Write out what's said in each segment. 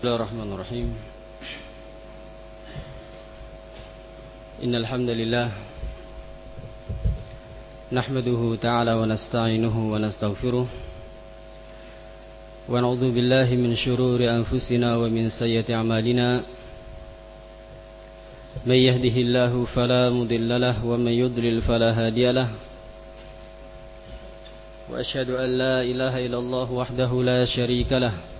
بسم الله الرحمن الرحيم. إن الحمد لله نحمده تعالى ونستعينه ونستغفره ونعوذ بالله من شرور أنفسنا ومن سيئة أعمالنا. من يهده الله فلا مضل له ومن يضلل فلا هادي له. وأشهد أن لا إله إلا الله وحده لا شريك له.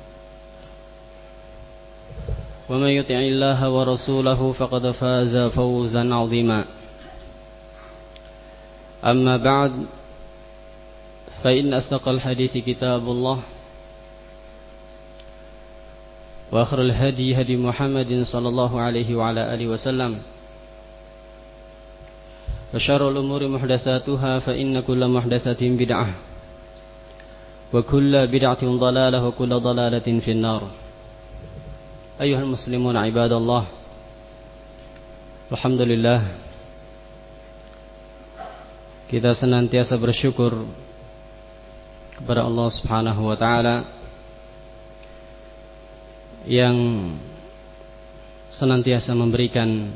ومن يطع الله ورسوله فقد فاز فوزا عظيما. أما بعد فإن أصدق الحديث كتاب الله وآخر الهدي هدي محمد صلى الله عليه وعلى آله وسلم. وشر الأمور محدثاتها فإن كل محدثة بدعة وكل بدعة ضلالة وكل ضلالة في النار. أيها المسلمون عباد الله Alhamdulillah Kita senantiasa bersyukur Kepada Allah subhanahu wa ta'ala Yang Senantiasa memberikan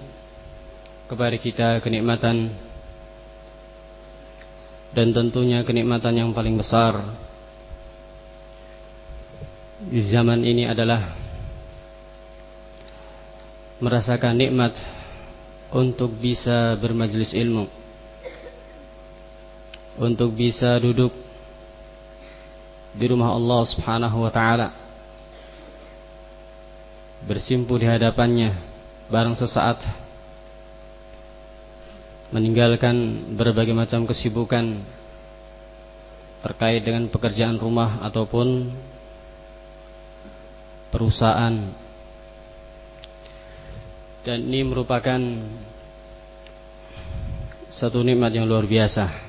Kepada kita kenikmatan Dan tentunya kenikmatan yang paling besar Di zaman ini adalah merasakan nikmat untuk bisa bermajlis ilmu untuk bisa duduk di rumah Allah Subhanahu wa taala bersimpu di hadapannya barang sesaat meninggalkan berbagai macam kesibukan terkait dengan pekerjaan rumah ataupun perusahaan dan ini merupakan satu nikmat yang luar biasa.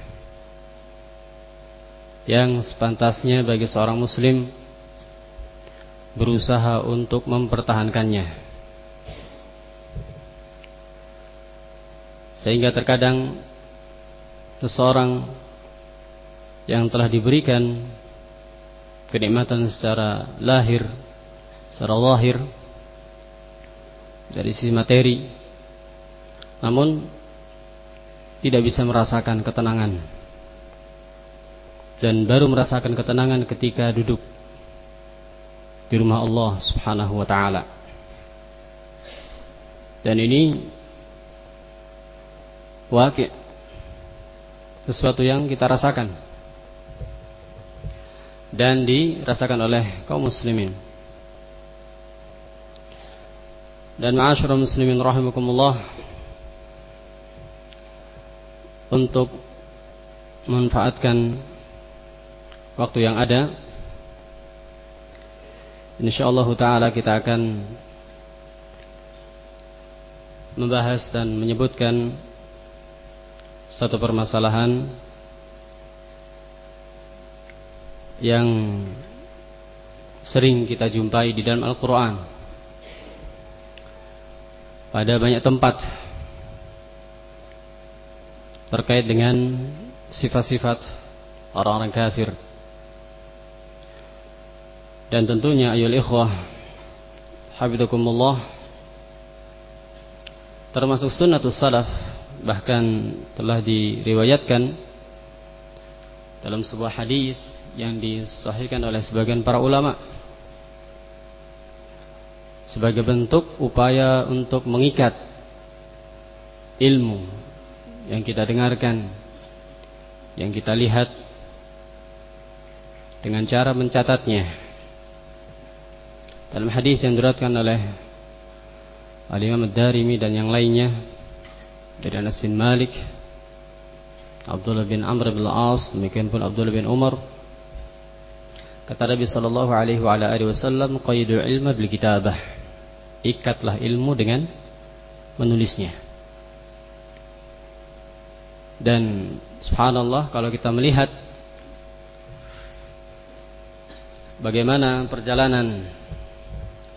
Yang sepantasnya bagi seorang muslim berusaha untuk mempertahankannya. Sehingga terkadang seseorang yang telah diberikan kenikmatan secara lahir secara lahir dari sisi materi. Namun tidak bisa merasakan ketenangan. Dan baru merasakan ketenangan ketika duduk di rumah Allah Subhanahu wa taala. Dan ini wakil sesuatu yang kita rasakan dan dirasakan oleh kaum muslimin dan ma'asyiral muslimin rahimakumullah. Untuk memanfaatkan waktu yang ada insyaallah taala kita akan membahas dan menyebutkan satu permasalahan yang sering kita jumpai di dalam Al-Qur'an pada banyak tempat terkait dengan sifat-sifat orang-orang kafir. Dan tentunya ayol ikhwah habidakumullah termasuk sunnatus salaf bahkan telah diriwayatkan dalam sebuah hadis yang disahihkan oleh sebagian para ulama sebagai bentuk upaya untuk mengikat ilmu yang kita dengarkan, yang kita lihat dengan cara mencatatnya. Dalam hadis yang diriwayatkan oleh Al-Imam Ad-Darimi dan yang lainnya dari Anas bin Malik, Abdullah bin Amr bin Al-As, demikian pun Abdullah bin Umar. Kata Nabi sallallahu alaihi wa ala alihi wasallam, "Qaidu ilma bil kitabah." Ikatlah ilmu dengan menulisnya. Dan subhanallah kalau kita melihat bagaimana perjalanan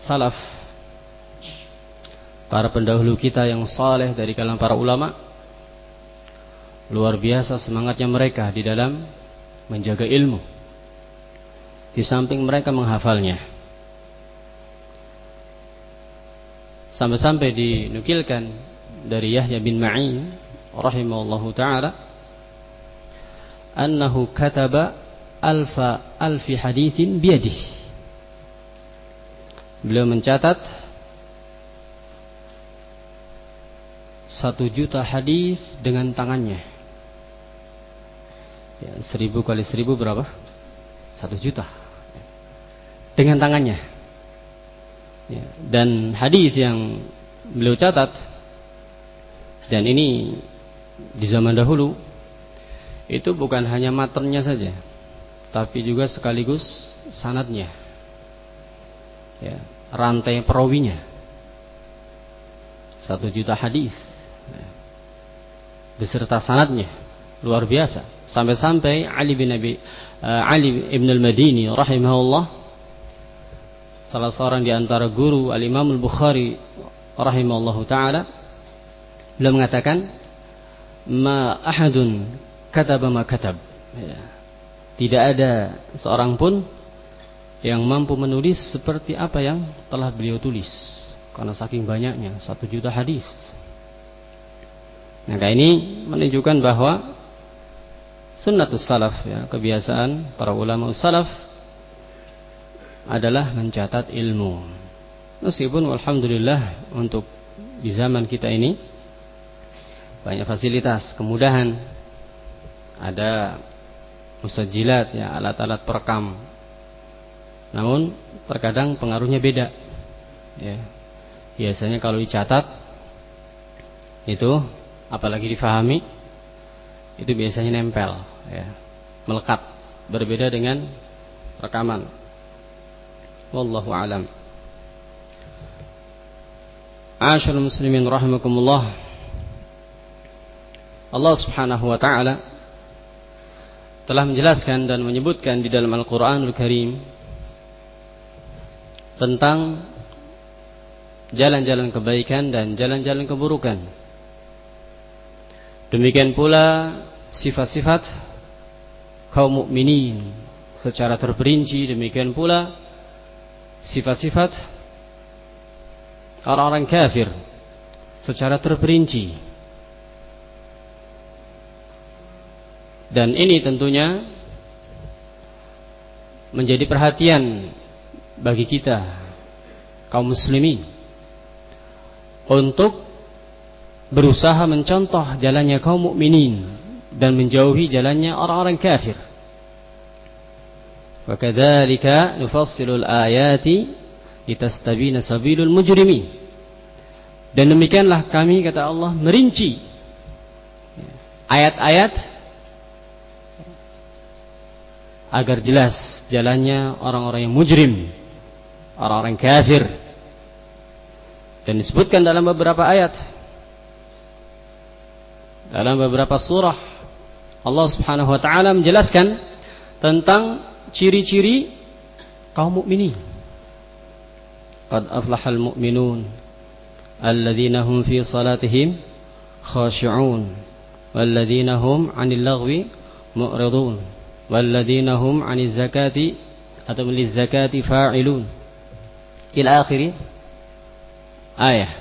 salaf para pendahulu kita yang saleh dari kalangan para ulama luar biasa semangatnya mereka di dalam menjaga ilmu di samping mereka menghafalnya sampai-sampai dinukilkan dari Yahya bin Ma'in rahimahullahu taala annahu kataba alfa alfi hadithin biyadihi Beliau mencatat satu juta hadis dengan tangannya. Ya, seribu kali seribu berapa? Satu juta. Dengan tangannya. Ya, dan hadis yang beliau catat dan ini di zaman dahulu itu bukan hanya matanya saja, tapi juga sekaligus sanatnya. Ya, rantai perawinya. Satu juta hadis. Ya, beserta sanadnya luar biasa. Sampai-sampai Ali bin Abi uh, Ali ibn al-Madini rahimahullah salah seorang di antara guru al-Imam al-Bukhari rahimahullahu taala beliau mengatakan ma ahadun kataba ma katab ya. tidak ada seorang pun yang mampu menulis seperti apa yang telah beliau tulis karena saking banyaknya satu juta hadis. Nah ini menunjukkan bahwa sunnatus salaf ya kebiasaan para ulama salaf adalah mencatat ilmu. Meskipun alhamdulillah untuk di zaman kita ini banyak fasilitas, kemudahan, ada musajilat ya alat-alat perekam namun terkadang pengaruhnya beda. Ya. Biasanya kalau dicatat itu apalagi difahami itu biasanya nempel ya. Melekat berbeda dengan rekaman. Wallahu alam. Asyarul muslimin rahimakumullah. Allah Subhanahu wa taala telah menjelaskan dan menyebutkan di dalam Al-Qur'anul Karim tentang jalan-jalan kebaikan dan jalan-jalan keburukan. Demikian pula sifat-sifat kaum mukminin secara terperinci, demikian pula sifat-sifat orang-orang kafir secara terperinci. Dan ini tentunya menjadi perhatian bagi kita kaum muslimin untuk berusaha mencontoh jalannya kaum mukminin dan menjauhi jalannya orang-orang kafir. Wa kadzalika nufassilu al-ayati litastabina sabilul mujrimin. Dan demikianlah kami kata Allah merinci ayat-ayat agar jelas jalannya orang-orang yang mujrim orang-orang kafir dan disebutkan dalam beberapa ayat dalam beberapa surah Allah Subhanahu wa taala menjelaskan tentang ciri-ciri kaum mukminin. Qad aflahal mu'minun alladzina hum fi salatihim khashi'un walladzina hum 'anil lagwi mu'ridun walladzina hum 'aniz zakati atau liz zakati fa'ilun. Ila akhiri ayah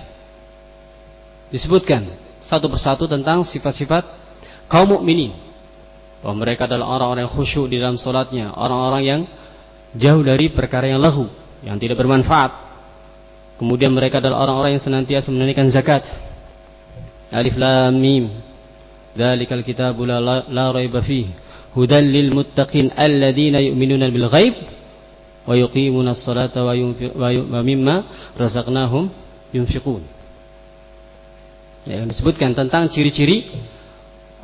disebutkan satu persatu tentang sifat-sifat kaum mukminin bahwa mereka adalah orang-orang yang khusyuk di dalam solatnya. Orang-orang yang jauh dari perkara yang lahu yang tidak bermanfaat. Kemudian mereka adalah orang-orang yang senantiasa menunaikan zakat. Alif Lam Mim. Dzalikal kitabu la, la raiba fihi hudal lil muttaqin alladzina yu'minuna bil ghaib wa yuqimuna as-salata wa mimma razaqnahum yunfiqun. Ya, disebutkan tentang ciri-ciri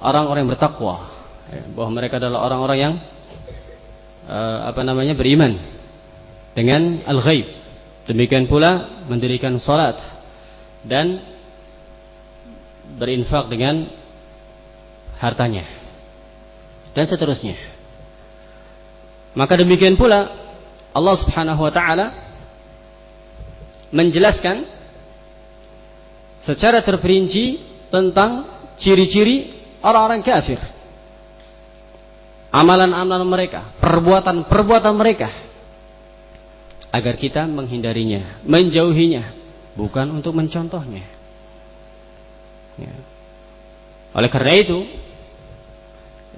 orang-orang yang bertakwa bahwa mereka adalah orang-orang yang uh, apa namanya beriman dengan al-ghaib. Demikian pula mendirikan salat dan berinfak dengan hartanya dan seterusnya. Maka demikian pula Allah Subhanahu wa taala menjelaskan secara terperinci tentang ciri-ciri orang-orang kafir. Amalan-amalan mereka, perbuatan-perbuatan mereka agar kita menghindarinya, menjauhinya, bukan untuk mencontohnya. Ya. Oleh karena itu,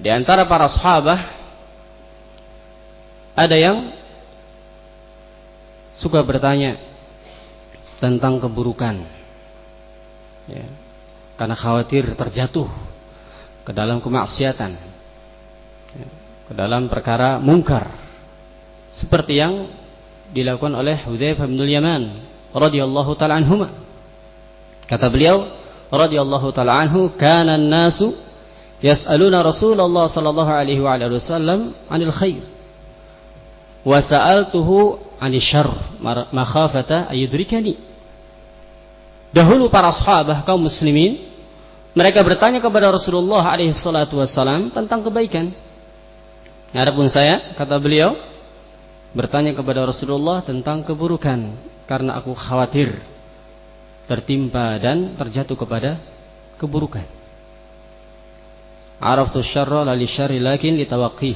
di antara para sahabat ada yang suka bertanya tentang keburukan. Ya. Karena khawatir terjatuh ke dalam kemaksiatan. Ke dalam perkara mungkar. Seperti yang dilakukan oleh Hudzaifah bin Yaman radhiyallahu taala anhuma. Kata beliau radhiyallahu taala anhu, "Kana an-nasu yas'aluna Rasulullah sallallahu alaihi wa alihi wasallam 'anil khair." Wa sa'altuhu 'anil syarr makhafata ayudrikani. Dahulu para sahabat kaum muslimin mereka bertanya kepada Rasulullah alaihi salatu wasallam tentang kebaikan. Adapun saya kata beliau bertanya kepada Rasulullah tentang keburukan karena aku khawatir tertimpa dan terjatuh kepada keburukan. Araftu syarra la li syarri lakin li tawaqqi.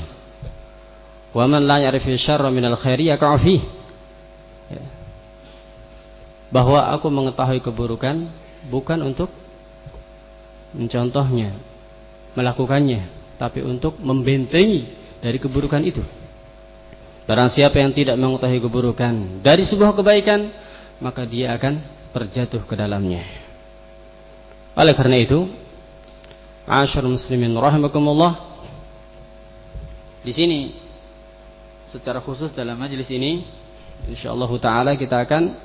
Wa man la ya'rifu syarra min al khairi yaqa'u. Ya. Bahwa aku mengetahui keburukan bukan untuk mencontohnya, melakukannya, tapi untuk membentengi dari keburukan itu. Barang siapa yang tidak mengetahui keburukan dari sebuah kebaikan, maka dia akan terjatuh ke dalamnya. Oleh karena itu, Asyar muslimin rahimakumullah di sini secara khusus dalam majelis ini insyaallah taala kita akan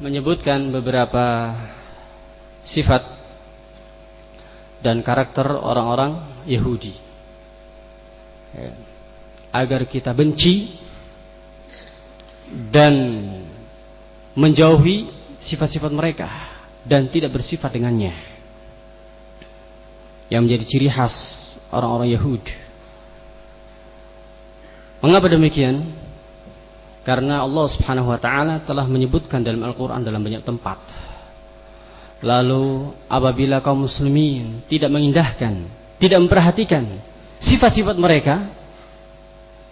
menyebutkan beberapa sifat dan karakter orang-orang Yahudi. Ya agar kita benci dan menjauhi sifat-sifat mereka dan tidak bersifat dengannya yang menjadi ciri khas orang-orang Yahudi. Mengapa demikian? Karena Allah Subhanahu wa taala telah menyebutkan dalam Al-Qur'an dalam banyak tempat. Lalu apabila kaum muslimin tidak mengindahkan, tidak memperhatikan sifat-sifat mereka,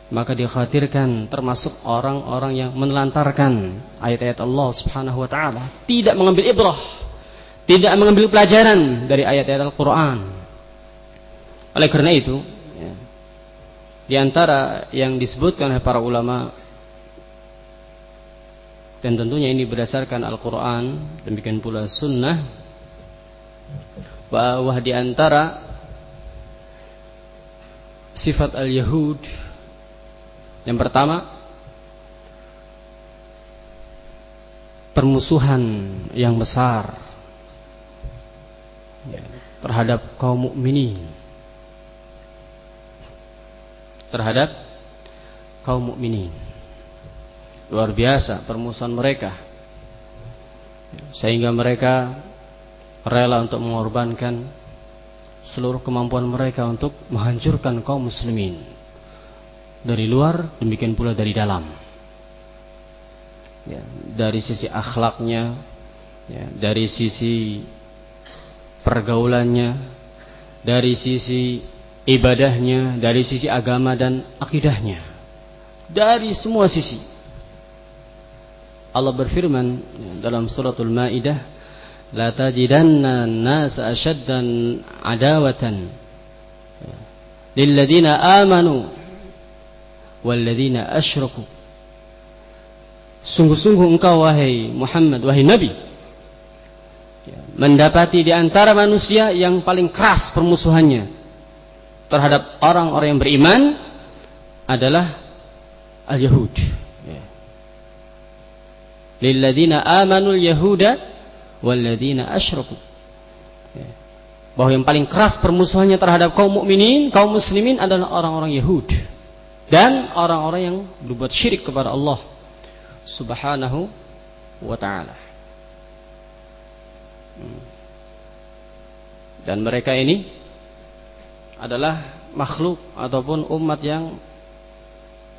maka dikhawatirkan termasuk orang-orang yang menelantarkan ayat-ayat Allah Subhanahu wa taala, tidak mengambil ibrah, tidak mengambil pelajaran dari ayat-ayat Al-Qur'an. Oleh karena itu, ya, di antara yang disebutkan oleh para ulama dan tentunya ini berdasarkan Al-Qur'an, demikian pula sunnah bahwa di antara sifat al-Yahud yang pertama, permusuhan yang besar ya, terhadap kaum mukminin. Terhadap kaum mukminin. Luar biasa permusuhan mereka. Sehingga mereka rela untuk mengorbankan seluruh kemampuan mereka untuk menghancurkan kaum muslimin dari luar, demikian pula dari dalam. Ya, dari sisi akhlaknya, ya, dari sisi pergaulannya, dari sisi ibadahnya, dari sisi agama dan akidahnya. Dari semua sisi. Allah berfirman ya, dalam suratul Maidah, "La tajidanna an-nasa ashaddan adawatan ya, lil ladzina amanu walladzina asyraku Sungguh-sungguh engkau wahai Muhammad wahai Nabi mendapati di antara manusia yang paling keras permusuhannya terhadap orang-orang yang beriman adalah al-Yahud. Ya. Lilladzina amanu al-Yahuda walladzina asyraku. Ya. Bahwa yang paling keras permusuhannya terhadap kaum mukminin, kaum muslimin adalah orang-orang Yahud dan orang-orang yang berbuat syirik kepada Allah Subhanahu wa taala. Hmm. Dan mereka ini adalah makhluk ataupun umat yang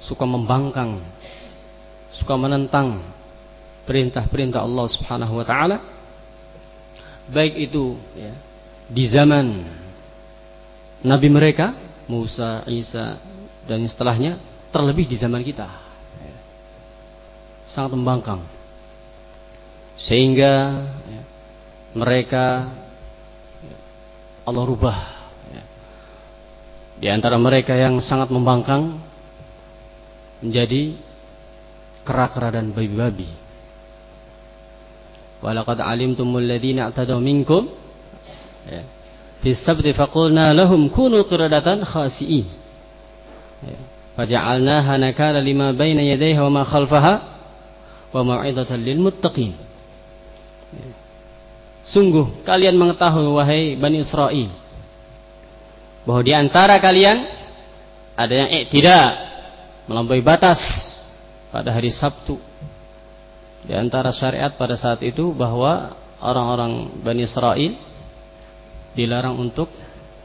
suka membangkang, suka menentang perintah-perintah Allah Subhanahu wa taala. Baik itu ya, di zaman nabi mereka Musa, Isa dan setelahnya terlebih di zaman kita. Ya, sangat membangkang. Sehingga ya, mereka ya, Allah rubah di antara mereka yang sangat membangkang menjadi kera-kera dan babi-babi. Walaqad alimtumul ladzina i'tadaw minkum ya. fi sabti faqulna lahum kunu qiradatan khasi'in. Ya. Faja'alnaha nakala lima baina yadayha wa ma khalfaha wa mau'izatan lil muttaqin. Ya. Sungguh kalian mengetahui wahai Bani Israel bahwa di antara kalian ada yang tidak melampaui batas pada hari Sabtu. Di antara syariat pada saat itu bahwa orang-orang Bani Israel dilarang untuk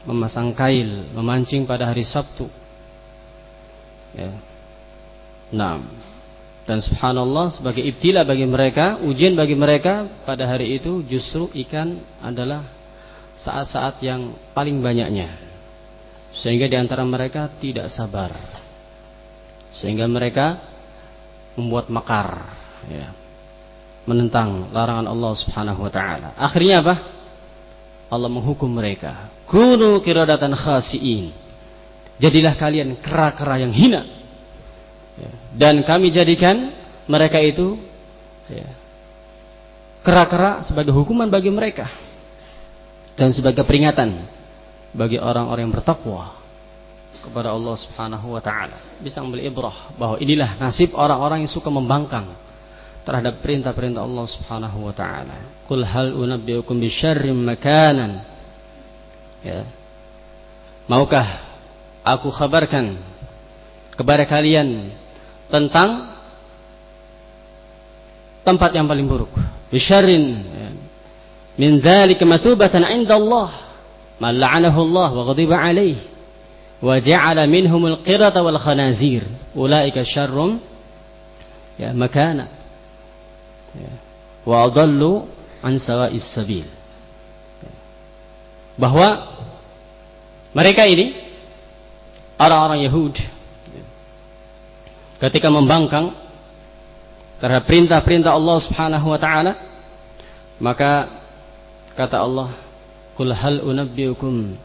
memasang kail, memancing pada hari Sabtu. Ya. Nah, dan subhanallah sebagai ibtila bagi mereka, ujian bagi mereka pada hari itu justru ikan adalah saat-saat yang paling banyaknya sehingga di antara mereka tidak sabar sehingga mereka membuat makar ya, menentang larangan Allah Subhanahu wa taala. Akhirnya apa? Allah menghukum mereka. Kunu kiradatan khasiin. Jadilah kalian kera-kera yang hina. Ya, dan kami jadikan mereka itu ya, kera-kera sebagai hukuman bagi mereka. Dan sebagai peringatan bagi orang-orang yang bertakwa kepada Allah Subhanahu wa taala. Bisa ambil ibrah bahwa inilah nasib orang-orang yang suka membangkang terhadap perintah-perintah Allah Subhanahu wa taala. Qul hal unabbiukum bisyarrim makanan. Ya. Maukah aku khabarkan kepada kalian tentang tempat yang paling buruk? Bisyarrin ya. min dzalika masubatan 'inda Allah. Mal'anahu Allah wa ghadiba 'alaihi wa ja'ala minhumul qirata wal khanazir ulaika syarrum ya Makanan wa adallu an sawa'is sabil. Bahwa mereka ini orang-orang Yahud ketika membangkang terhadap perintah-perintah Allah Subhanahu wa taala maka kata Allah Qul hal unabbiukum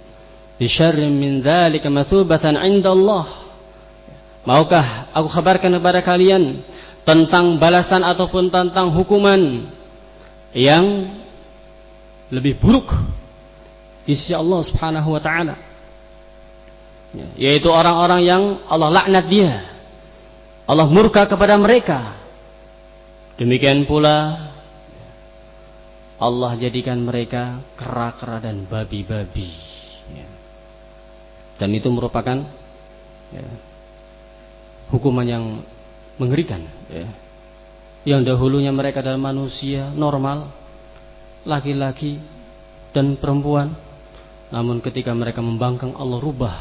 bisyarrin min dzalika mathubatan 'inda Allah. Maukah aku kabarkan kepada kalian tentang balasan ataupun tentang hukuman yang lebih buruk di sisi Allah Subhanahu wa taala. Ya, yaitu orang-orang yang Allah laknat dia. Allah murka kepada mereka. Demikian pula Allah jadikan mereka kera-kera dan babi-babi. Ya. Dan itu merupakan ya, hukuman yang mengerikan. Ya. Yang dahulunya mereka adalah manusia normal, laki-laki dan perempuan. Namun ketika mereka membangkang Allah rubah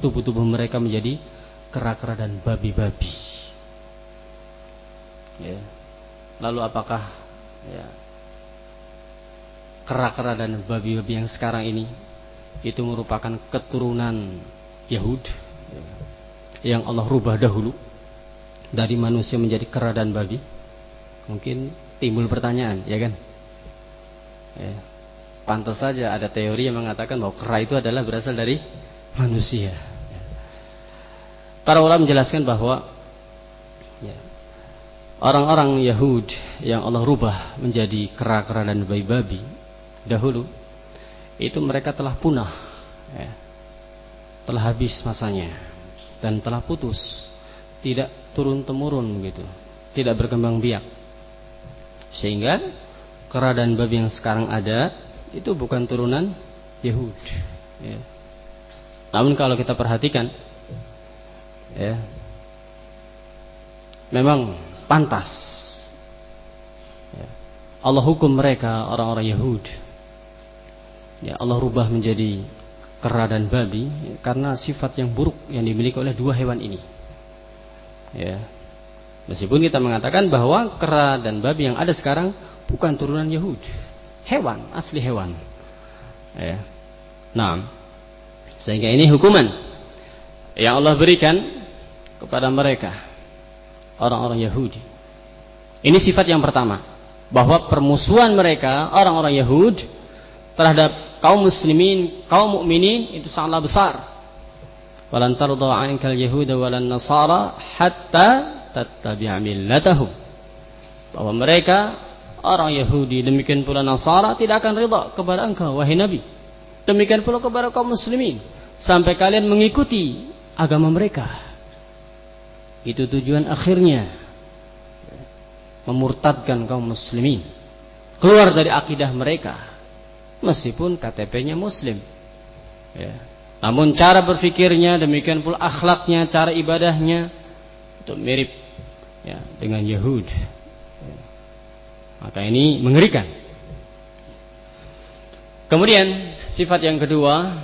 tubuh-tubuh mereka menjadi kera-kera dan babi-babi. Ya. Lalu apakah ya, kera-kera dan babi-babi yang sekarang ini itu merupakan keturunan Yahud yang Allah rubah dahulu dari manusia menjadi kera dan babi. Mungkin timbul pertanyaan ya kan? Ya. pantas saja ada teori yang mengatakan bahwa kera itu adalah berasal dari manusia. Para ulama menjelaskan bahwa ya, orang-orang Yahud yang Allah rubah menjadi kera-kera dan babi-babi dahulu itu mereka telah punah ya. telah habis masanya dan telah putus. Tidak turun temurun gitu tidak berkembang biak sehingga kera dan babi yang sekarang ada itu bukan turunan Yahud ya. namun kalau kita perhatikan ya memang pantas ya. Allah hukum mereka orang-orang Yahudi ya Allah rubah menjadi kera dan babi karena sifat yang buruk yang dimiliki oleh dua hewan ini. Ya. Meskipun kita mengatakan bahwa kera dan babi yang ada sekarang bukan turunan Yahudi, hewan, asli hewan. Ya. Nah, sehingga ini hukuman yang Allah berikan kepada mereka orang-orang Yahudi. Ini sifat yang pertama, bahwa permusuhan mereka orang-orang Yahudi terhadap kaum muslimin, kaum mukminin itu sangatlah besar. Walan tarda 'ankal yahuda walan nasara hatta tattabi'a millatahum. Bahwa mereka orang Yahudi demikian pula Nasara tidak akan ridha kepada engkau wahai Nabi. Demikian pula kepada kaum muslimin sampai kalian mengikuti agama mereka. Itu tujuan akhirnya memurtadkan kaum muslimin keluar dari akidah mereka meskipun KTP-nya muslim. Ya. Namun cara berfikirnya demikian pula akhlaknya, cara ibadahnya itu mirip ya, dengan Yahud. Ya. Maka ini mengerikan. Kemudian sifat yang kedua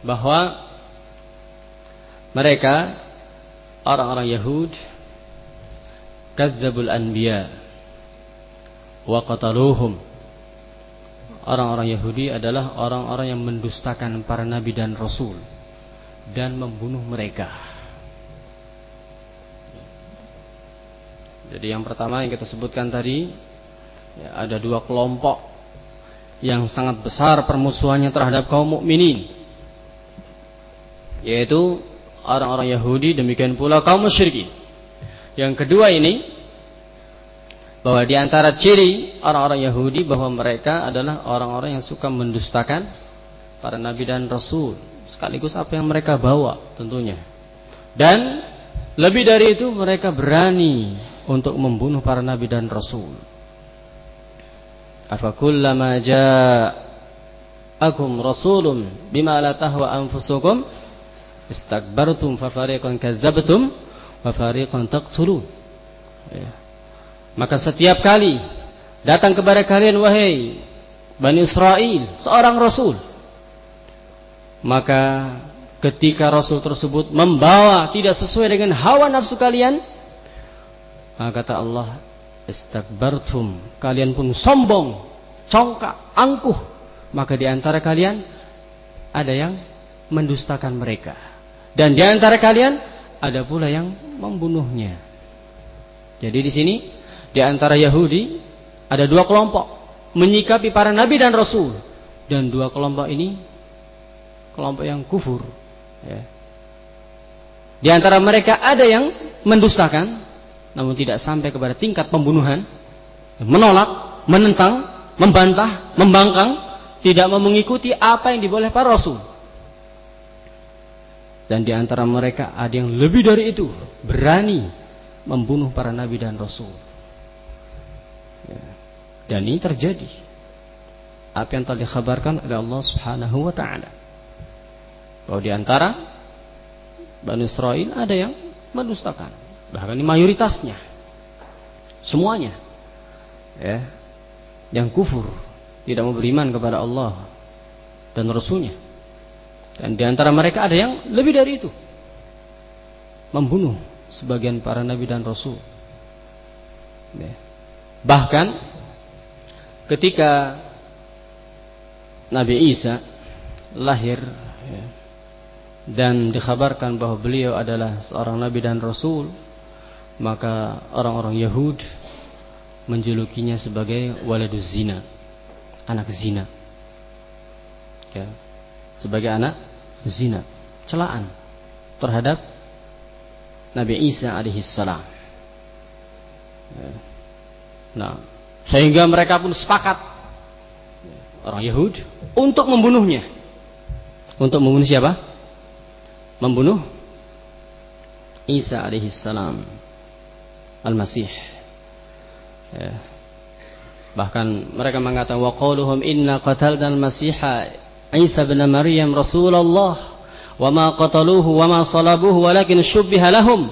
bahwa mereka orang-orang Yahud kadzabul anbiya wa qataluhum orang-orang Yahudi adalah orang-orang yang mendustakan para nabi dan rasul dan membunuh mereka. Jadi yang pertama yang kita sebutkan tadi ya, ada dua kelompok yang sangat besar permusuhannya terhadap kaum mukminin yaitu orang-orang Yahudi demikian pula kaum musyrikin. Yang kedua ini bahwa di antara ciri orang-orang Yahudi bahwa mereka adalah orang-orang yang suka mendustakan para nabi dan rasul sekaligus apa yang mereka bawa tentunya. Dan lebih dari itu mereka berani untuk membunuh para nabi dan rasul. Afakullama ja'akum rasulun bima la tahwa anfusukum istakbartum fa fariqan kadzabtum wa fariqan taqtulun. Ya maka setiap kali datang kepada kalian wahai Bani Israel seorang rasul. Maka ketika rasul tersebut membawa tidak sesuai dengan hawa nafsu kalian maka kata Allah istakbartum. Kalian pun sombong congkak angkuh. Maka di antara kalian ada yang mendustakan mereka. Dan di antara kalian ada pula yang membunuhnya. Jadi di sini di antara Yahudi ada dua kelompok menyikapi para nabi dan rasul. Dan dua kelompok ini kelompok yang kufur ya. di antara mereka ada yang mendustakan namun tidak sampai kepada tingkat pembunuhan menolak, menentang, membantah, membangkang tidak mau mengikuti apa yang diboleh para rasul. Dan di antara mereka ada yang lebih dari itu berani membunuh para nabi dan rasul dan ini terjadi. Apa yang telah dikhabarkan oleh Allah Subhanahu wa taala. Bahwa di antara Bani Israel ada yang mendustakan, bahkan ini mayoritasnya. Semuanya. Ya. Yang kufur, tidak mau beriman kepada Allah dan Rasulnya. Dan di antara mereka ada yang lebih dari itu. Membunuh sebagian para nabi dan rasul. Ya. Bahkan ketika Nabi Isa lahir ya, dan dikhabarkan bahwa beliau adalah seorang nabi dan rasul, maka orang-orang Yahud menjulukinya sebagai waladuz zina, anak zina. Ya, sebagai anak zina, celaan terhadap Nabi Isa alaihissalam. Ya. Nah, sehingga mereka pun sepakat orang Yahudi untuk membunuhnya. Untuk membunuh siapa? Membunuh Isa alaihissalam Al-Masih. Ya. Bahkan mereka mengatakan wa qauluhum inna qatalna al-Masiha Isa bin Maryam Rasulullah wa ma qataluhu wa ma salabuhu walakin syubbiha lahum.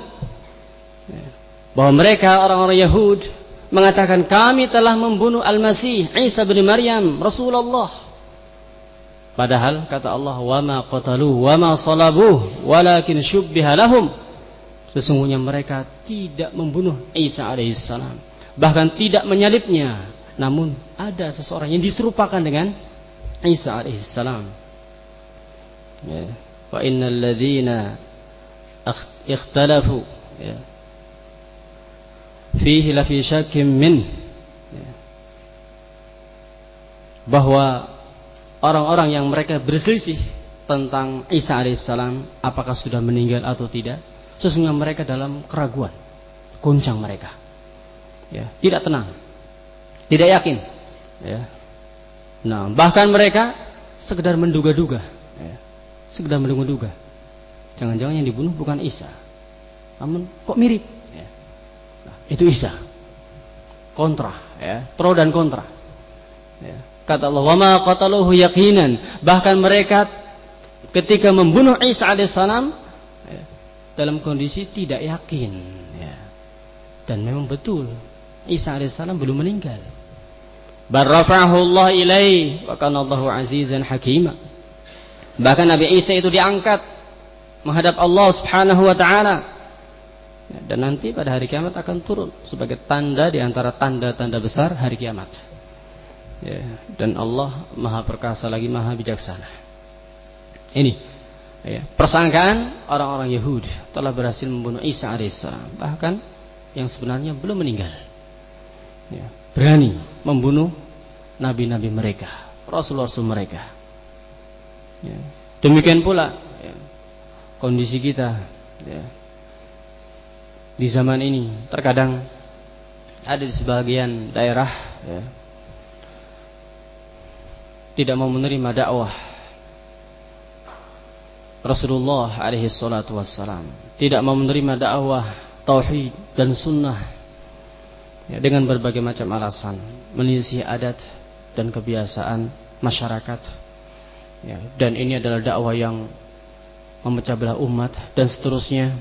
Ya. Bahwa mereka orang-orang Yahudi mengatakan kami telah membunuh Al-Masih Isa bin Maryam Rasulullah. Padahal kata Allah wa ma qataluhu wa ma salabuhu walakin syubbiha lahum. Sesungguhnya mereka tidak membunuh Isa alaihissalam bahkan tidak menyalibnya. Namun ada seseorang yang diserupakan dengan Isa alaihissalam ya. Wa innal ladzina ikhtalafu. Ya fihi lafi syakim min bahwa orang-orang yang mereka berselisih tentang Isa alaihissalam apakah sudah meninggal atau tidak sesungguhnya mereka dalam keraguan goncang mereka. Ya tidak tenang tidak yakin. Ya. Nah bahkan mereka sekedar menduga-duga. Ya. sekedar menduga-duga. Jangan-jangan yang dibunuh bukan Isa. Namun kok mirip itu Isa. Kontra, ya, pro dan kontra. Ya. Kata Allah, "Wa ma qataluhu yaqinan." Bahkan mereka ketika membunuh Isa alaihissalam ya, dalam kondisi tidak yakin, ya. Dan memang betul Isa alaihissalam belum meninggal. Barrafa'ahu Allah ilaih wa kana Allahu azizan hakima. Bahkan Nabi Isa itu diangkat menghadap Allah Subhanahu wa taala dan nanti pada hari kiamat akan turun sebagai tanda di antara tanda-tanda besar hari kiamat. Ya, dan Allah Maha Perkasa lagi Maha Bijaksana. Ini ya, persangkaan orang-orang Yahudi telah berhasil membunuh Isa alaihissalam. Bahkan yang sebenarnya belum meninggal. Ya, berani membunuh nabi-nabi mereka, rasul-rasul mereka. Ya, demikian pula ya, kondisi kita ya, di zaman ini. Terkadang ada di sebagian daerah ya, tidak mau menerima dakwah Rasulullah alaihi salatu wassalam. Tidak mau menerima dakwah tauhid dan sunnah ya, dengan berbagai macam alasan. Menyisih adat dan kebiasaan masyarakat ya, dan ini adalah dakwah yang memecah belah umat dan seterusnya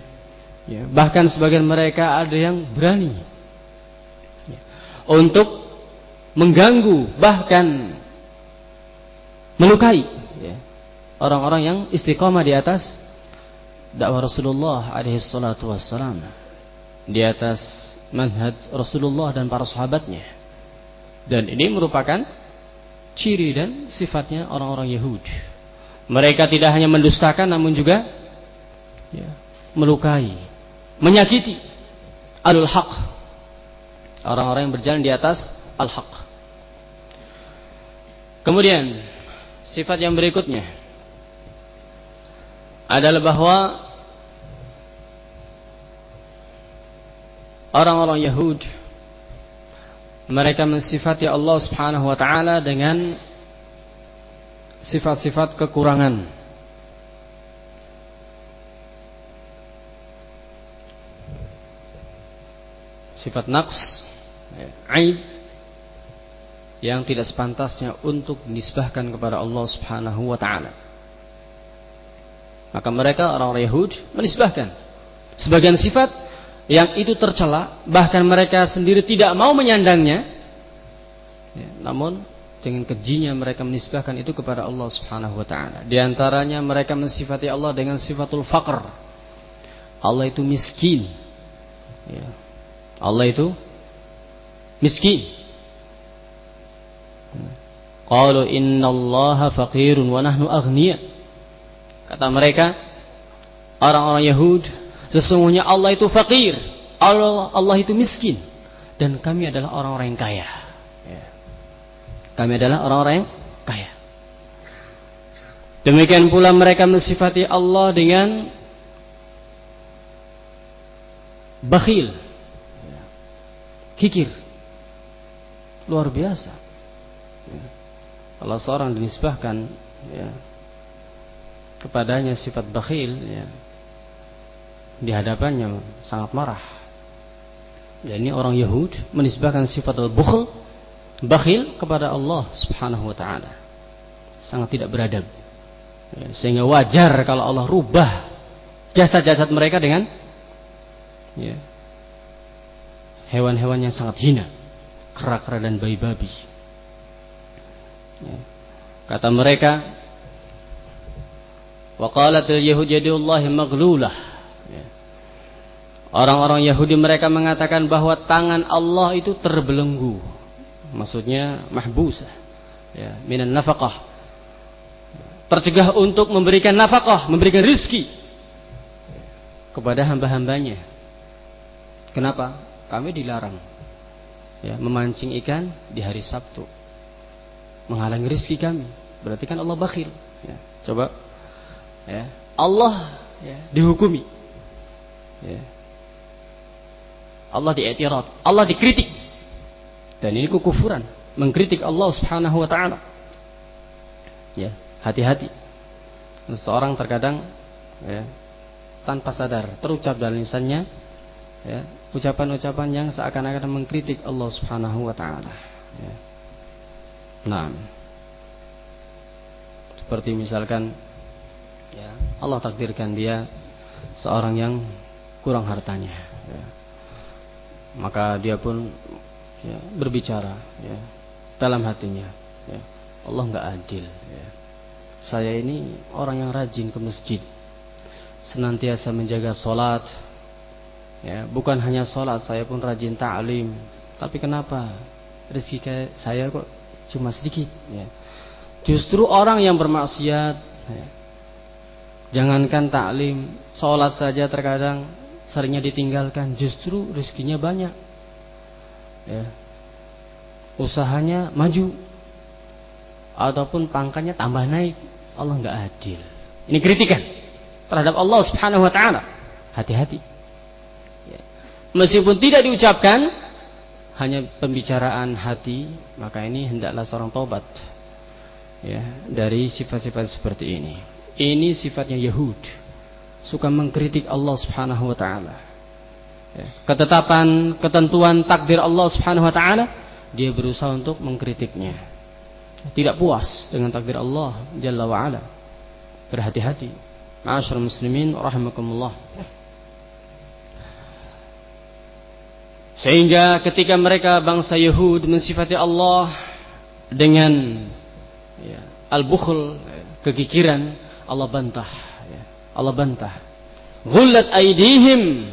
Ya, bahkan sebagian mereka ada yang berani. Ya, untuk mengganggu bahkan melukai ya, orang-orang yang istiqomah di atas dakwah Rasulullah alaihi salatu wassalam. Di atas manhaj Rasulullah dan para sahabatnya. Dan ini merupakan ciri dan sifatnya orang-orang Yahudi mereka tidak hanya mendustakan namun juga ya, melukai menyakiti alul haq. Orang-orang yang berjalan di atas al haq. Kemudian sifat yang berikutnya adalah bahwa orang-orang Yahud mereka mensifati Allah Subhanahu wa taala dengan sifat-sifat kekurangan sifat naqs ya, aib yang tidak sepantasnya untuk disebahkan kepada Allah Subhanahu wa taala. Maka mereka orang-orang Yahud menisbahkan sebagian sifat yang itu tercela, bahkan mereka sendiri tidak mau menyandangnya. Ya, namun dengan kejinya mereka menisbahkan itu kepada Allah Subhanahu wa taala. Di antaranya mereka mensifati Allah dengan sifatul faqr. Allah itu miskin. Ya, Allah itu miskin. Qalu innallaha faqirun wa nahnu aghniya. Kata mereka orang-orang Yahud, sesungguhnya Allah itu fakir, Allah Allah itu miskin dan kami adalah orang-orang yang kaya. Ya. Kami adalah orang-orang yang kaya. Demikian pula mereka mensifati Allah dengan bakhil kikir luar biasa kalau seorang dinisbahkan ya, kepadanya sifat bakhil ya, di hadapannya sangat marah. Ya, ini orang Yahud menisbahkan sifat al-bukhl bakhil kepada Allah Subhanahu wa taala. Sangat tidak beradab. Ya, sehingga wajar kalau Allah rubah jasad-jasad mereka dengan ya, hewan-hewan yang sangat hina, kera-kera dan bayi-babi. Ya. Kata mereka, waqalatul yahud yadullahi maghlulah. Ya. Orang-orang Yahudi mereka mengatakan bahwa tangan Allah itu terbelenggu. Maksudnya mahbusah. Ya, minan nafkah. Tercegah untuk memberikan nafkah, memberikan rizki kepada hamba-hambanya. Kenapa? Kami dilarang ya, memancing ikan di hari Sabtu. Menghalangi rizki kami. Berarti kan Allah bakhil. Ya, coba ya, Allah ya, dihukumi. Ya. Allah diiktiraf, Allah dikritik. Dan ini kekufuran, mengkritik Allah Subhanahu wa taala. Ya, hati-hati. Seorang terkadang ya, tanpa sadar terucap dalam lisannya ya, ucapan-ucapan yang seakan-akan mengkritik Allah Subhanahu wa taala ya. Nah seperti misalkan ya, Allah takdirkan dia seorang yang kurang hartanya ya. maka dia pun ya, berbicara ya, dalam hatinya ya, Allah nggak adil ya. saya ini orang yang rajin ke masjid senantiasa menjaga solat ya bukan hanya solat saya pun rajin ta'lim. Tapi kenapa? Rezeki saya kok cuma sedikit ya. Justru orang yang bermaksiat ya, jangankan taklim solat saja terkadang seringnya ditinggalkan. Justru rezekinya banyak ya. Usahanya maju ataupun pangkatnya tambah naik. Allah nggak adil. Ini kritikan terhadap Allah Subhanahu wa taala. Hati-hati. Meskipun tidak diucapkan hanya pembicaraan hati, maka ini hendaklah seorang tobat ya dari sifat-sifat seperti ini. Ini sifatnya Yahud, suka mengkritik Allah Subhanahu wa taala. Ya. Ketetapan, ketentuan takdir Allah Subhanahu wa taala, dia berusaha untuk mengkritiknya. Tidak puas dengan takdir Allah Jalla wa ala. Berhati-hati Ma'asyar muslimin rahimakumullah. Sehingga ketika mereka bangsa Yahud mensifati Allah dengan ya, al-bukhl, kekikiran, Allah bantah. Ya, Allah bantah. Ghullat aidihim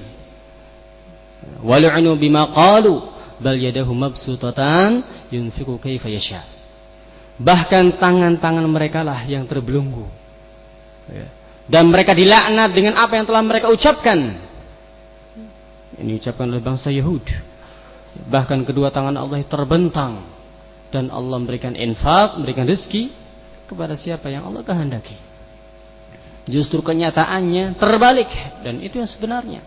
walu'inu bima qalu bal yadahu mabsutatan yunfiqu kaifa yasha. Bahkan tangan-tangan mereka lah yang terbelunggu. Ya dan mereka dilaknat dengan apa yang telah mereka ucapkan. Ini ucapan oleh bangsa Yahud. Bahkan kedua tangan Allah terbentang dan Allah memberikan infak, memberikan rezeki kepada siapa yang Allah kehendaki. Justru kenyataannya terbalik dan itu yang sebenarnya.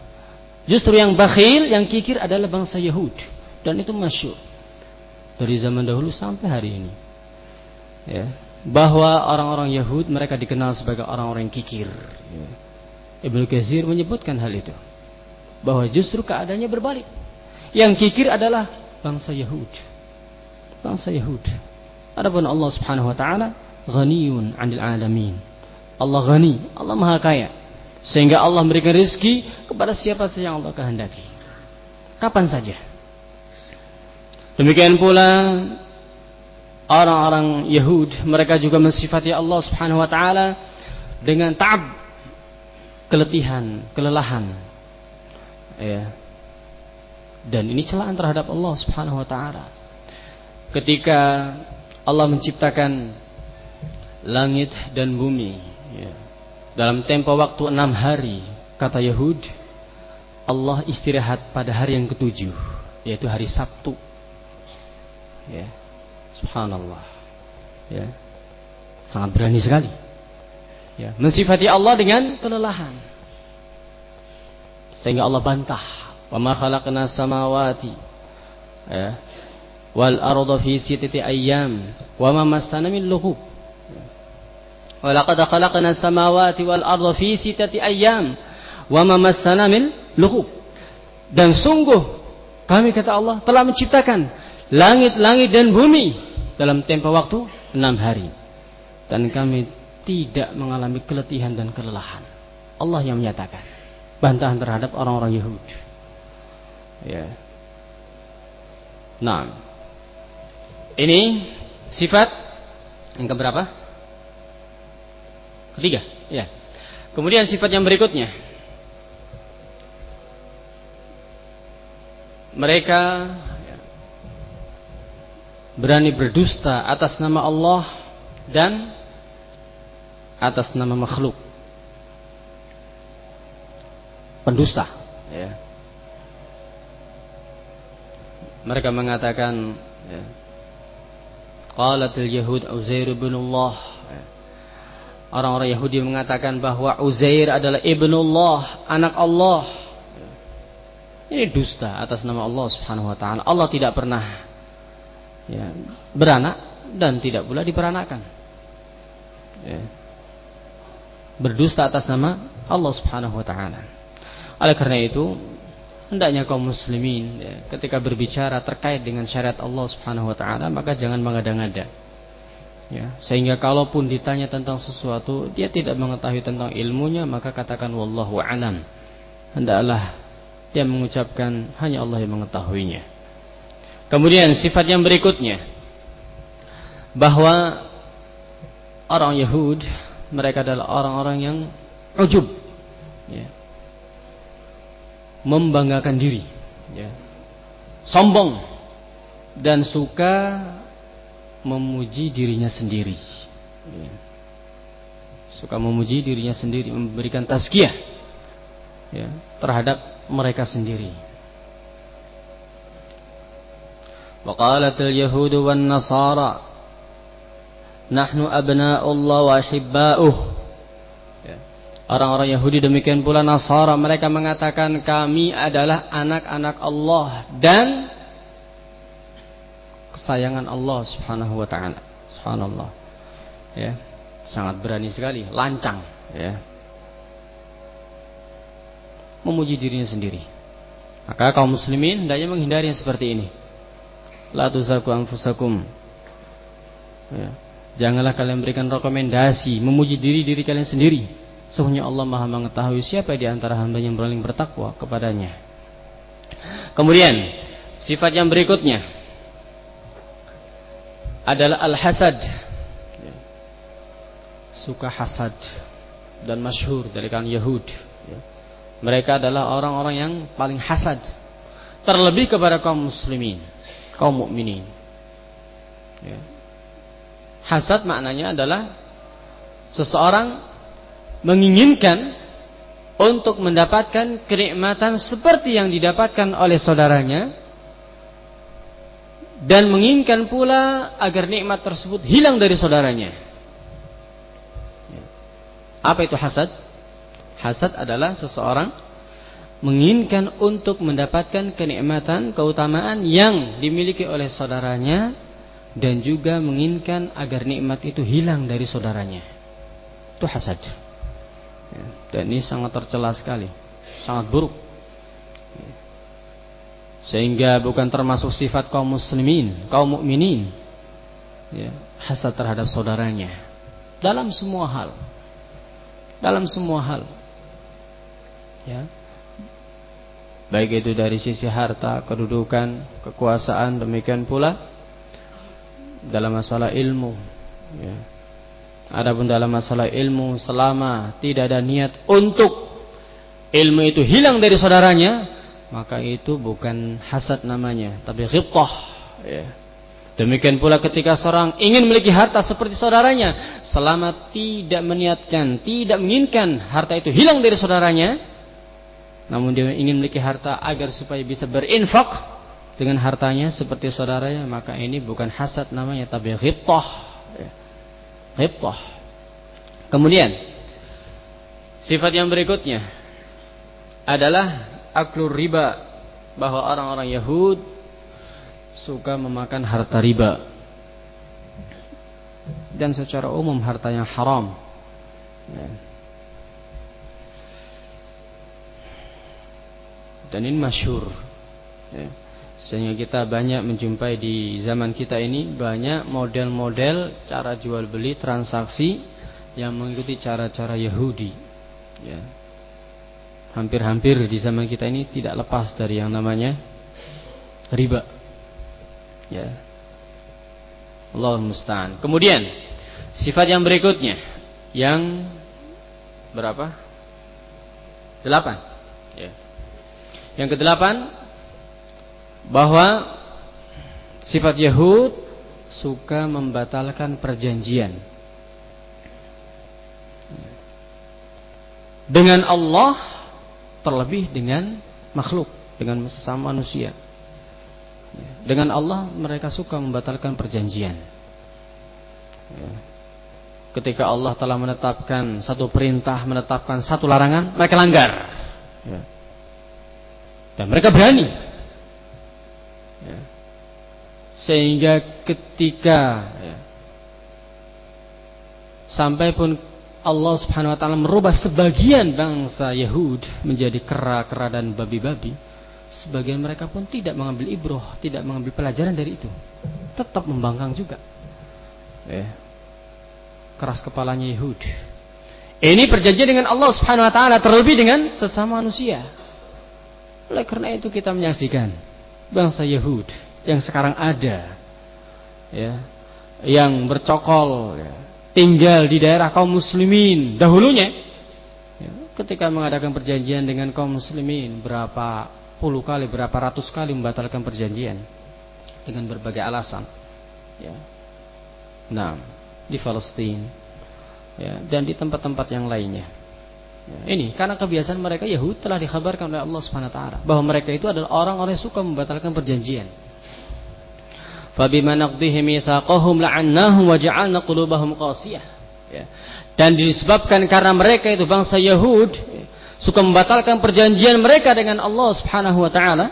Justru yang bakhil, yang kikir adalah bangsa Yahud dan itu masyur dari zaman dahulu sampai hari ini. Ya, bahwa orang-orang Yahud mereka dikenal sebagai orang-orang kikir. Ya. Ibnu Katsir menyebutkan hal itu. Bahwa justru keadaannya berbalik. Yang kikir adalah bangsa Yahud. Bangsa Yahud. Adapun Allah Subhanahu wa taala ghaniyun 'anil alamin. Allah ghani, Allah Maha Kaya. Sehingga Allah memberikan rezeki kepada siapa saja yang Allah kehendaki. Kapan saja. Demikian pula orang-orang Yahud mereka juga mensifati Allah Subhanahu wa taala dengan ta'ab keletihan, kelelahan. Ya. Dan ini celaan terhadap Allah Subhanahu wa taala. Ketika Allah menciptakan langit dan bumi ya. dalam tempo waktu enam hari kata Yahud Allah istirahat pada hari yang ketujuh yaitu hari Sabtu ya Subhanallah. Ya. Sangat berani sekali. Ya, mensifati Allah dengan kelelahan. Sehingga Allah bantah, "Wa ma khalaqna samawati ya, wal arda fi sittati ayyam wa ma massana min lughub. Wa laqad khalaqna samawati wal arda fi sittati ayyam wa ma massana min lughub. Dan sungguh kami kata Allah telah menciptakan langit-langit dan bumi dalam tempo waktu enam hari. Dan kami tidak mengalami keletihan dan kelelahan. Allah yang menyatakan bantahan terhadap orang-orang Yahudi. Ya. Nah, ini sifat yang keberapa? Ketiga, ya. Kemudian sifat yang berikutnya. Mereka berani berdusta atas nama Allah dan atas nama makhluk. Pendusta, ya. Mereka mengatakan ya, Qalatil Yahud Uzair bin Allah. Orang-orang Yahudi mengatakan bahwa Uzair adalah ibnullah, anak Allah. Ini dusta atas nama Allah Subhanahu wa taala. Allah tidak pernah ya, beranak dan tidak pula diperanakan. Ya. Berdusta atas nama Allah Subhanahu wa taala. Oleh karena itu, hendaknya kaum muslimin ya, ketika berbicara terkait dengan syariat Allah Subhanahu wa taala maka jangan mengada-ngada. Ya, sehingga kalaupun ditanya tentang sesuatu dia tidak mengetahui tentang ilmunya maka katakan wallahu alam. Hendaklah dia mengucapkan hanya Allah yang mengetahuinya. Kemudian sifat yang berikutnya bahwa orang Yahud mereka adalah orang-orang yang ujub ya, membanggakan diri, ya. sombong dan suka memuji dirinya sendiri. Ya. Suka memuji dirinya sendiri, memberikan tazkiyah ya, terhadap mereka sendiri. وقالت اليهود والنصارى نحن أبناء الله وأحباؤه Orang-orang Yahudi demikian pula Nasara mereka mengatakan kami adalah anak-anak Allah dan kesayangan Allah Subhanahu wa taala. Subhanallah. Ya. Sangat berani sekali, lancang, ya. Memuji dirinya sendiri. Maka kaum muslimin hendaknya menghindari yang seperti ini. La tuzaku anfusakum. Ya. Janganlah kalian berikan rekomendasi memuji diri diri kalian sendiri Sesungguhnya Allah maha mengetahui siapa di antara hamba yang paling bertakwa kepadanya. Kemudian, sifat yang berikutnya adalah al-hasad. Suka hasad dan masyhur dari kalangan Yahud. Mereka adalah orang-orang yang paling hasad. Terlebih kepada kaum muslimin, kaum mukminin. Hasad maknanya adalah seseorang menginginkan untuk mendapatkan kenikmatan seperti yang didapatkan oleh saudaranya dan menginginkan pula agar nikmat tersebut hilang dari saudaranya. Apa itu hasad? Hasad adalah seseorang menginginkan untuk mendapatkan kenikmatan, keutamaan yang dimiliki oleh saudaranya dan juga menginginkan agar nikmat itu hilang dari saudaranya. Itu hasad. Ya, dan ini sangat tercela sekali, sangat buruk. Sehingga bukan termasuk sifat kaum muslimin, kaum mukminin. Ya, hasad terhadap saudaranya dalam semua hal. Dalam semua hal. Ya. Baik itu dari sisi harta, kedudukan, kekuasaan, demikian pula dalam masalah ilmu. Ya Adapun dalam masalah ilmu selama tidak ada niat untuk ilmu itu hilang dari saudaranya, maka itu bukan hasad namanya, tapi ghibtah. Ya. Demikian pula ketika seorang ingin memiliki harta seperti saudaranya, selama tidak meniatkan, tidak menginginkan harta itu hilang dari saudaranya, namun dia ingin memiliki harta agar supaya bisa berinfak dengan hartanya seperti saudaranya, maka ini bukan hasad namanya, tapi ghibtah. Ghibtah. Kemudian sifat yang berikutnya adalah aklur riba bahwa orang-orang Yahud suka memakan harta riba. dan secara umum harta yang haram. Ya. Dan ini masyur. Ya. Sehingga kita banyak menjumpai di zaman kita ini banyak model-model cara jual beli transaksi yang mengikuti cara-cara Yahudi. Ya. Hampir-hampir di zaman kita ini tidak lepas dari yang namanya riba. Ya. Allah musta'an. Kemudian sifat yang berikutnya yang berapa? Delapan. Ya. Yang kedelapan bahwa sifat Yahud suka membatalkan perjanjian. Dengan Allah terlebih dengan makhluk dengan sesama manusia. Dengan Allah mereka suka membatalkan perjanjian. Ketika Allah telah menetapkan satu perintah menetapkan satu larangan mereka langgar. Dan mereka berani ya. sehingga ketika ya, sampai pun Allah Subhanahu wa taala merubah sebagian bangsa Yahud menjadi kera-kera dan babi-babi, sebagian mereka pun tidak mengambil ibroh, tidak mengambil pelajaran dari itu. Tetap membangkang juga. Ya. Keras kepalanya Yahud. Ini perjanjian dengan Allah Subhanahu wa taala terlebih dengan sesama manusia. Oleh karena itu kita menyaksikan bangsa Yahud yang sekarang ada ya yang bercokol ya, tinggal di daerah kaum muslimin dahulunya. Ya, ketika mengadakan perjanjian dengan kaum muslimin berapa puluh kali berapa ratus kali membatalkan perjanjian dengan berbagai alasan ya. Nah di Palestina ya dan di tempat-tempat yang lainnya. Ya, ini karena kebiasaan mereka Yahud telah dikabarkan oleh Allah Subhanahu wa taala bahwa mereka itu adalah orang-orang yang suka membatalkan perjanjian. Fabima naqdihim mitsaqahum la'annahum wa ja'alna qulubahum qasiyah. Ya. Dan disebabkan karena mereka itu bangsa Yahud ya, suka membatalkan perjanjian mereka dengan Allah Subhanahu wa taala,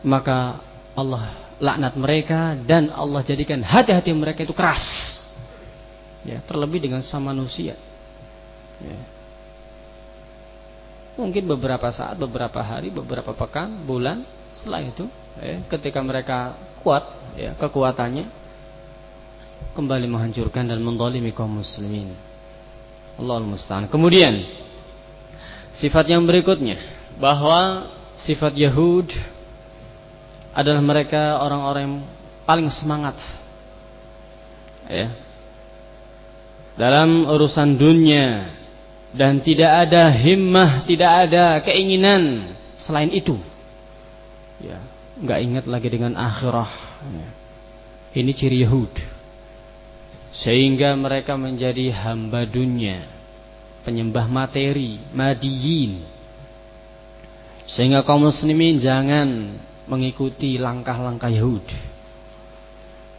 maka Allah laknat mereka dan Allah jadikan hati-hati mereka itu keras. Ya, terlebih dengan sama manusia. Ya. Mungkin beberapa saat, beberapa hari, beberapa pekan, bulan, setelah itu, ya, ketika mereka kuat, ya, kekuatannya kembali menghancurkan dan mendolimi kaum muslimin. Allah musta'an. Kemudian sifat yang berikutnya bahwa sifat Yahud adalah mereka orang-orang yang paling semangat ya dalam urusan dunia dan tidak ada himmah, tidak ada keinginan selain itu. Ya, nggak ingat lagi dengan akhirah. Ya. Ini ciri Yahud. Sehingga mereka menjadi hamba dunia, penyembah materi, madiyin. Sehingga kaum muslimin jangan mengikuti langkah-langkah Yahud.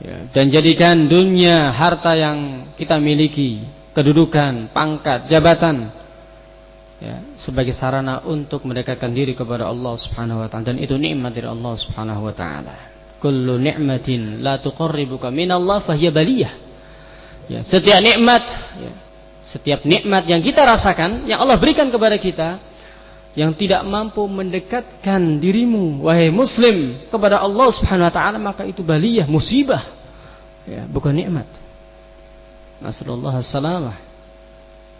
Ya, dan jadikan dunia harta yang kita miliki kedudukan, pangkat, jabatan ya, sebagai sarana untuk mendekatkan diri kepada Allah Subhanahu wa taala dan itu nikmat dari Allah Subhanahu wa taala. Kullu ni'matin la tuqarribuka minallah fahiya baliyah. Ya, setiap nikmat ya, setiap nikmat yang kita rasakan yang Allah berikan kepada kita yang tidak mampu mendekatkan dirimu wahai muslim kepada Allah Subhanahu wa taala maka itu baliyah musibah ya bukan nikmat Nasallallahu salamah.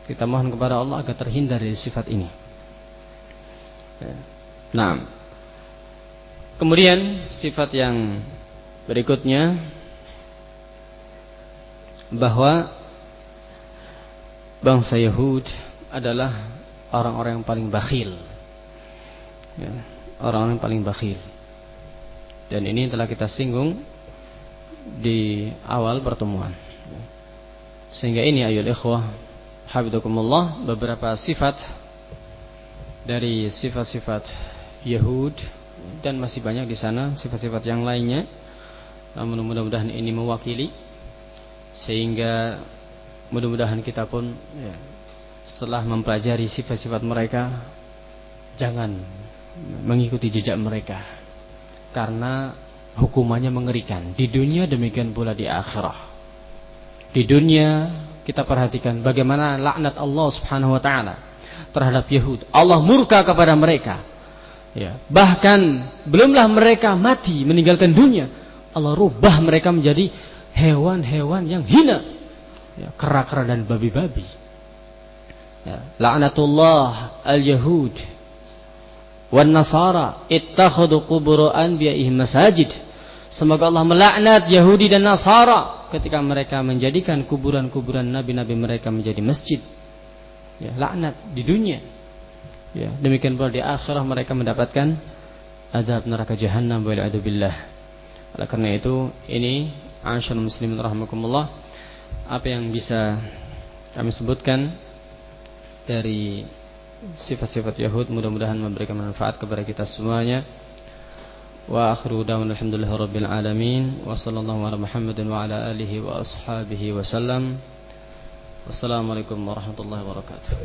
Kita mohon kepada Allah agar terhindar dari sifat ini. Ya. Nah, kemudian sifat yang berikutnya bahwa bangsa Yahud adalah orang-orang yang paling bakhil. Ya, orang-orang yang paling bakhil. Dan ini telah kita singgung di awal pertemuan. Sehingga ini ayol ikhwah Habidakumullah beberapa sifat dari sifat-sifat Yahud dan masih banyak di sana sifat-sifat yang lainnya. Namun mudah-mudahan ini mewakili. Sehingga mudah-mudahan kita pun ya, setelah mempelajari sifat-sifat mereka jangan mengikuti jejak mereka. Karena hukumannya mengerikan. Di dunia demikian pula di akhirat Di dunia kita perhatikan bagaimana laknat Allah Subhanahu wa taala terhadap Yahud. Allah murka kepada mereka. Ya, bahkan belumlah mereka mati meninggalkan dunia, Allah rubah mereka menjadi hewan-hewan yang hina. Ya, kera-kera dan babi-babi. Ya, laknatullah al-yahud wan nasara ittakhadhu qubur anbiya'ihim masajid. Semoga Allah melaknat Yahudi dan Nasara ketika mereka menjadikan kuburan-kuburan nabi-nabi mereka menjadi masjid. Ya, laknat di dunia. Ya, demikian pula di akhirah mereka mendapatkan azab neraka jahanam wal billah. Oleh karena itu, ini Asyar muslimin rahimakumullah apa yang bisa kami sebutkan dari sifat-sifat Yahud mudah-mudahan memberikan manfaat kepada kita semuanya. Wa akhiru da'wan alhamdulillahi rabbil alamin wa sallallahu ala Muhammadin wa ala alihi wa ashabihi wa sallam. Wassalamualaikum warahmatullahi wabarakatuh.